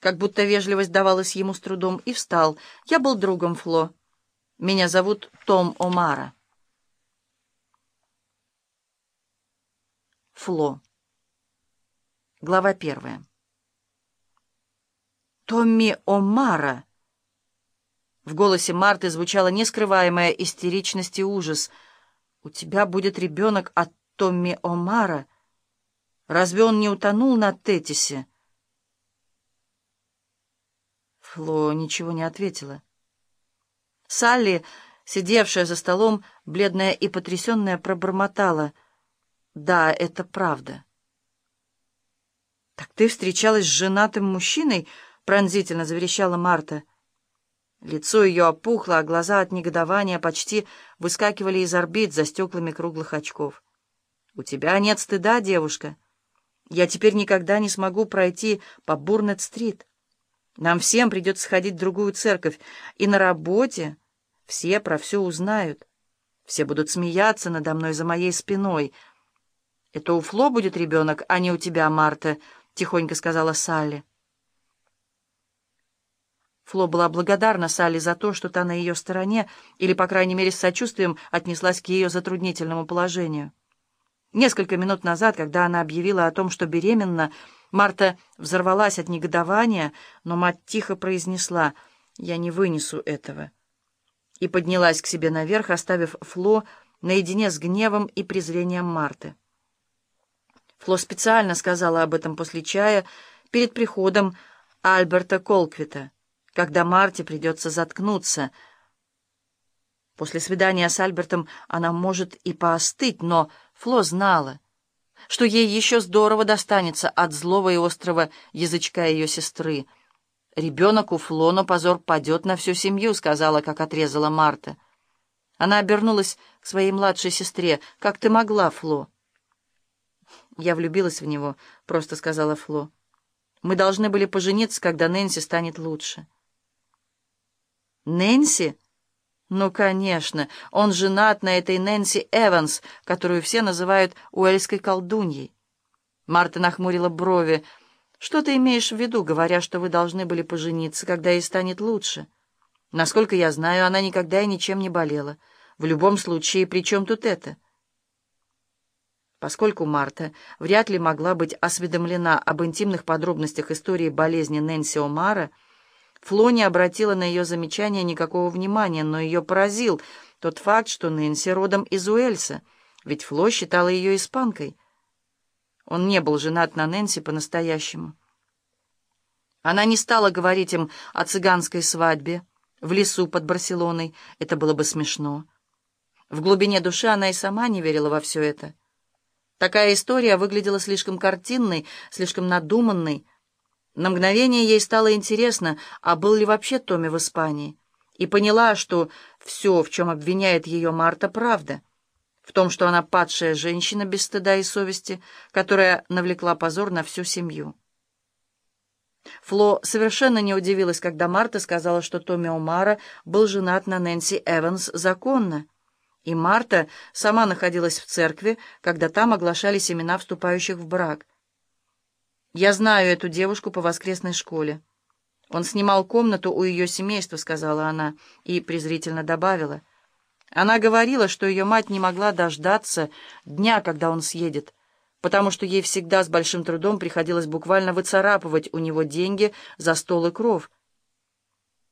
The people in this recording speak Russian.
как будто вежливость давалась ему с трудом, и встал. «Я был другом Фло. Меня зовут Том Омара». Фло. Глава первая. «Томми Омара!» В голосе Марты звучала нескрываемая истеричность и ужас. «У тебя будет ребенок от Томми Омара? Разве он не утонул на Тетисе?» Фло ничего не ответила. Салли, сидевшая за столом, бледная и потрясенная, пробормотала. «Да, это правда». «Так ты встречалась с женатым мужчиной?» — пронзительно заверещала Марта. Лицо ее опухло, а глаза от негодования почти выскакивали из орбит за стеклами круглых очков. «У тебя нет стыда, девушка. Я теперь никогда не смогу пройти по Бурнет-стрит. Нам всем придется сходить в другую церковь, и на работе все про все узнают. Все будут смеяться надо мной за моей спиной. Это у Фло будет ребенок, а не у тебя, Марта», — тихонько сказала Салли. Фло была благодарна Салли за то, что та на ее стороне, или, по крайней мере, с сочувствием отнеслась к ее затруднительному положению. Несколько минут назад, когда она объявила о том, что беременна, Марта взорвалась от негодования, но мать тихо произнесла «Я не вынесу этого» и поднялась к себе наверх, оставив Фло наедине с гневом и презрением Марты. Фло специально сказала об этом после чая перед приходом Альберта Колквита когда Марте придется заткнуться. После свидания с Альбертом она может и поостыть, но Фло знала, что ей еще здорово достанется от злого и острого язычка ее сестры. «Ребенок у Фло, но позор падет на всю семью», — сказала, как отрезала Марта. Она обернулась к своей младшей сестре. «Как ты могла, Фло?» «Я влюбилась в него», — просто сказала Фло. «Мы должны были пожениться, когда Нэнси станет лучше». Нэнси? Ну, конечно, он женат на этой Нэнси Эванс, которую все называют уэльской колдуньей. Марта нахмурила брови. «Что ты имеешь в виду, говоря, что вы должны были пожениться, когда ей станет лучше? Насколько я знаю, она никогда и ничем не болела. В любом случае, при чем тут это?» Поскольку Марта вряд ли могла быть осведомлена об интимных подробностях истории болезни Нэнси Омара, Фло не обратила на ее замечание никакого внимания, но ее поразил тот факт, что Нэнси родом из Уэльса, ведь Фло считала ее испанкой. Он не был женат на Нэнси по-настоящему. Она не стала говорить им о цыганской свадьбе в лесу под Барселоной. Это было бы смешно. В глубине души она и сама не верила во все это. Такая история выглядела слишком картинной, слишком надуманной, на мгновение ей стало интересно, а был ли вообще Томми в Испании, и поняла, что все, в чем обвиняет ее Марта, правда. В том, что она падшая женщина без стыда и совести, которая навлекла позор на всю семью. Фло совершенно не удивилась, когда Марта сказала, что Томми Омара был женат на Нэнси Эванс законно. И Марта сама находилась в церкви, когда там оглашались имена вступающих в брак. «Я знаю эту девушку по воскресной школе. Он снимал комнату у ее семейства», — сказала она, и презрительно добавила. Она говорила, что ее мать не могла дождаться дня, когда он съедет, потому что ей всегда с большим трудом приходилось буквально выцарапывать у него деньги за стол и кров.